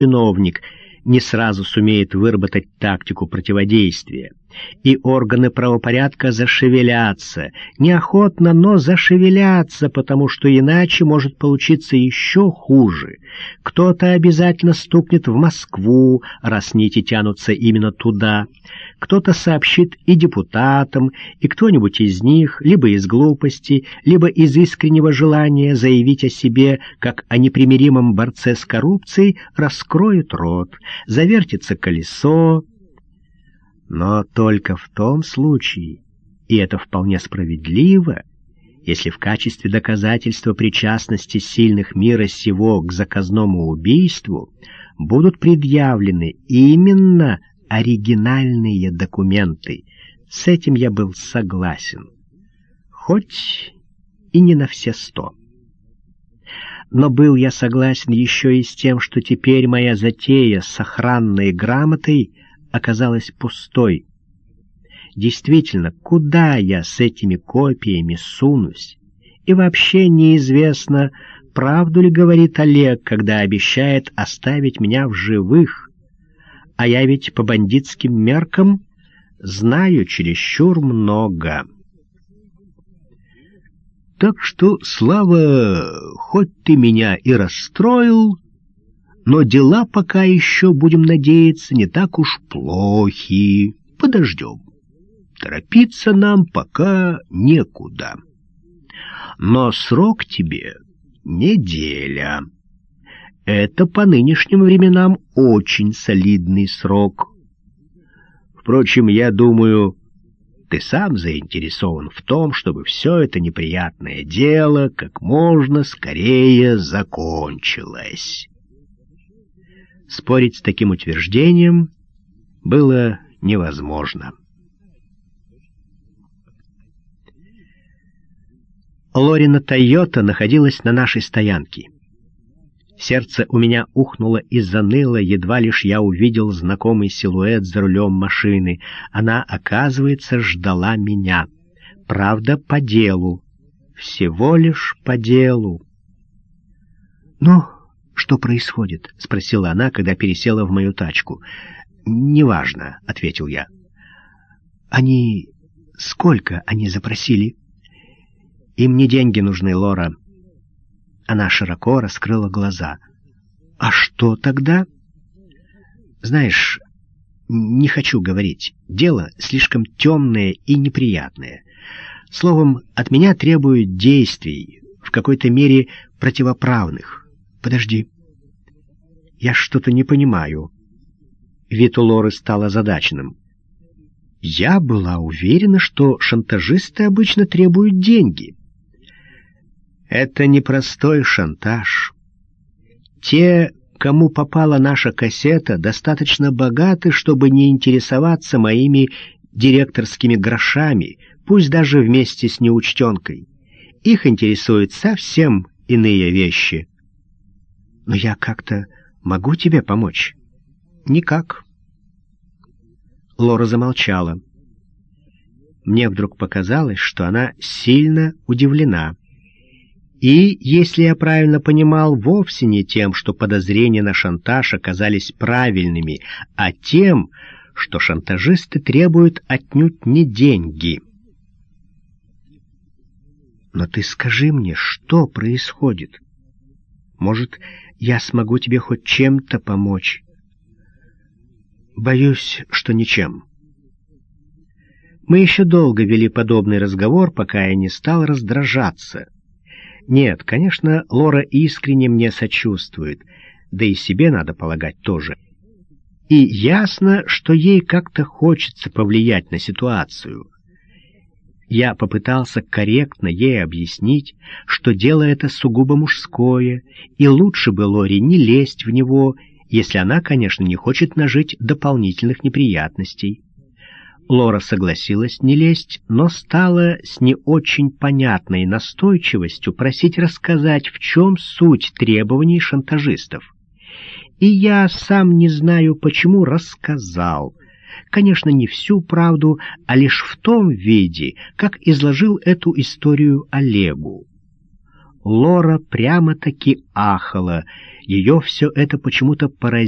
чиновник не сразу сумеет выработать тактику противодействия и органы правопорядка зашевелятся, неохотно, но зашевелятся, потому что иначе может получиться еще хуже. Кто-то обязательно стукнет в Москву, раз нити тянутся именно туда. Кто-то сообщит и депутатам, и кто-нибудь из них, либо из глупости, либо из искреннего желания заявить о себе, как о непримиримом борце с коррупцией, раскроет рот, завертится колесо, но только в том случае, и это вполне справедливо, если в качестве доказательства причастности сильных мира сего к заказному убийству будут предъявлены именно оригинальные документы. С этим я был согласен. Хоть и не на все сто. Но был я согласен еще и с тем, что теперь моя затея с охранной грамотой оказалась пустой. Действительно, куда я с этими копиями сунусь? И вообще неизвестно, правду ли говорит Олег, когда обещает оставить меня в живых. А я ведь по бандитским меркам знаю чересчур много. Так что, Слава, хоть ты меня и расстроил, но дела пока еще, будем надеяться, не так уж плохи. Подождем. Торопиться нам пока некуда. Но срок тебе неделя. Это по нынешним временам очень солидный срок. Впрочем, я думаю, ты сам заинтересован в том, чтобы все это неприятное дело как можно скорее закончилось. Спорить с таким утверждением было невозможно. Лорина Тойота находилась на нашей стоянке. Сердце у меня ухнуло и заныло, едва лишь я увидел знакомый силуэт за рулем машины. Она, оказывается, ждала меня. Правда, по делу. Всего лишь по делу. «Ну, «Что происходит?» — спросила она, когда пересела в мою тачку. «Неважно», — ответил я. «Они... сколько они запросили?» «Им не деньги нужны, Лора». Она широко раскрыла глаза. «А что тогда?» «Знаешь, не хочу говорить. Дело слишком темное и неприятное. Словом, от меня требуют действий, в какой-то мере противоправных». Подожди. Я что-то не понимаю. Вид у Лоры стал озадаченным. Я была уверена, что шантажисты обычно требуют деньги. Это непростой шантаж. Те, кому попала наша кассета, достаточно богаты, чтобы не интересоваться моими директорскими грошами, пусть даже вместе с неучтенкой. Их интересуют совсем иные вещи. Но я как-то могу тебе помочь? Никак. Лора замолчала. Мне вдруг показалось, что она сильно удивлена. И, если я правильно понимал, вовсе не тем, что подозрения на шантаж оказались правильными, а тем, что шантажисты требуют отнюдь не деньги. Но ты скажи мне, что происходит? Может, я смогу тебе хоть чем-то помочь. Боюсь, что ничем. Мы еще долго вели подобный разговор, пока я не стал раздражаться. Нет, конечно, Лора искренне мне сочувствует, да и себе, надо полагать, тоже. И ясно, что ей как-то хочется повлиять на ситуацию — я попытался корректно ей объяснить, что дело это сугубо мужское, и лучше бы Лори не лезть в него, если она, конечно, не хочет нажить дополнительных неприятностей. Лора согласилась не лезть, но стала с не очень понятной настойчивостью просить рассказать, в чем суть требований шантажистов. И я сам не знаю, почему рассказал — Конечно, не всю правду, а лишь в том виде, как изложил эту историю Олегу. Лора прямо-таки ахала. Ее все это почему-то поразило.